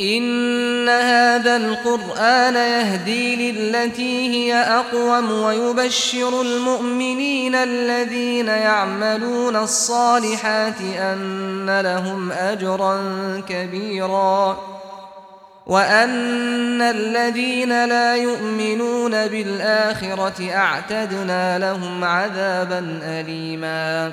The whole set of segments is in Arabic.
إن هذا القرآن يهدي للتي هي أقوم ويبشر المؤمنين الذين يعملون الصالحات أن لهم أجرا كبيرا وأن الذين لا يؤمنون بالآخرة أعتدنا لهم عذابا أليما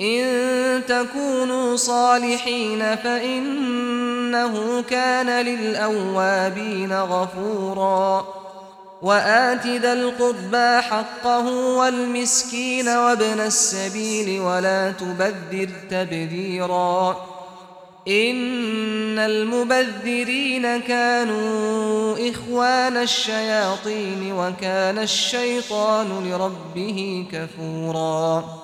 إن تكونوا صالحين فإنه كان للأوابين غفورا. وآت ذا القربى حقه والمسكين وابن السبيل ولا تبذر تبذيرا. إن المبذرين كانوا إخوان الشياطين وكان الشيطان لربه كفورا.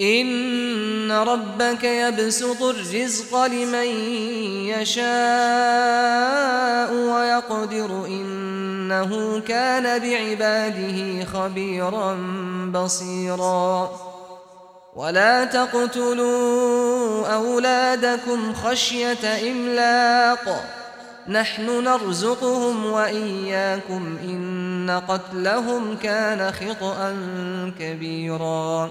ان ربك يبسط الرزق لمن يشاء ويقدر انه كان بعباده خبيرا بصيرا. ولا تقتلوا اولادكم خشيه املاق. نحن نرزقهم واياكم ان قتلهم كان خطئا كبيرا.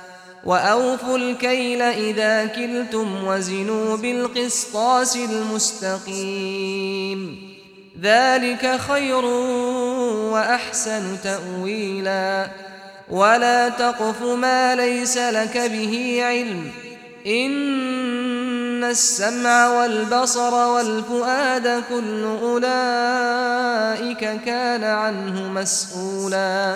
وَأَوْفُوا الْكَيْلَ إِذَا كِلْتُمْ وَزِنُوا بِالْقِسْطَاسِ الْمُسْتَقِيمِ ذَلِكَ خَيْرٌ وَأَحْسَنُ تَأْوِيلًا وَلَا تَقْفُ مَا لَيْسَ لَكَ بِهِ عِلْمٌ إِنَّ السَّمْعَ وَالْبَصَرَ وَالْفُؤَادَ كُلُّ أُولَئِكَ كَانَ عَنْهُ مسؤولاً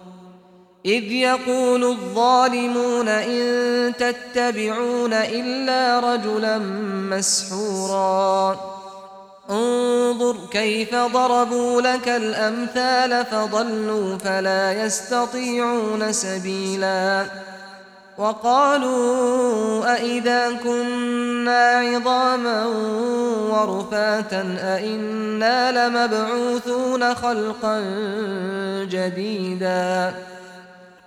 إذ يقول الظالمون إن تتبعون إلا رجلا مسحورا. انظر كيف ضربوا لك الأمثال فضلوا فلا يستطيعون سبيلا. وقالوا أئذا كنا عظاما ورفاتا أئنا لمبعوثون خلقا جديدا.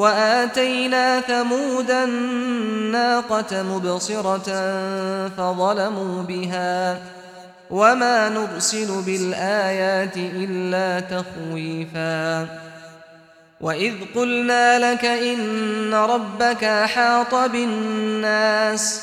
وآتينا ثمود الناقة مبصرة فظلموا بها وما نرسل بالآيات إلا تخويفا وإذ قلنا لك إن ربك حاط بالناس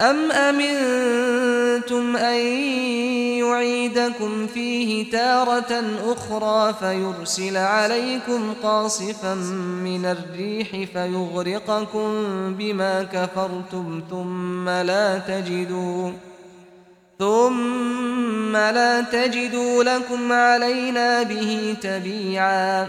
ام امنتم ان يعيدكم فيه تارة أخرى فيرسل عليكم قاصفا من الريح فيغرقكم بما كفرتم ثم لا تجدوا ثم لا تجدوا لكم علينا به تبيعا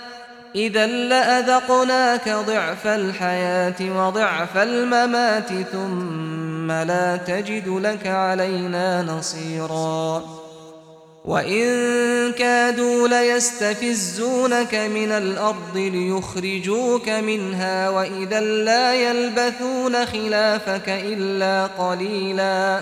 اذا لأذقناك ضعف الحياة وضعف الممات ثم لا تجد لك علينا نصيرا. وإن كادوا ليستفزونك من الأرض ليخرجوك منها وإذا لا يلبثون خلافك إلا قليلا.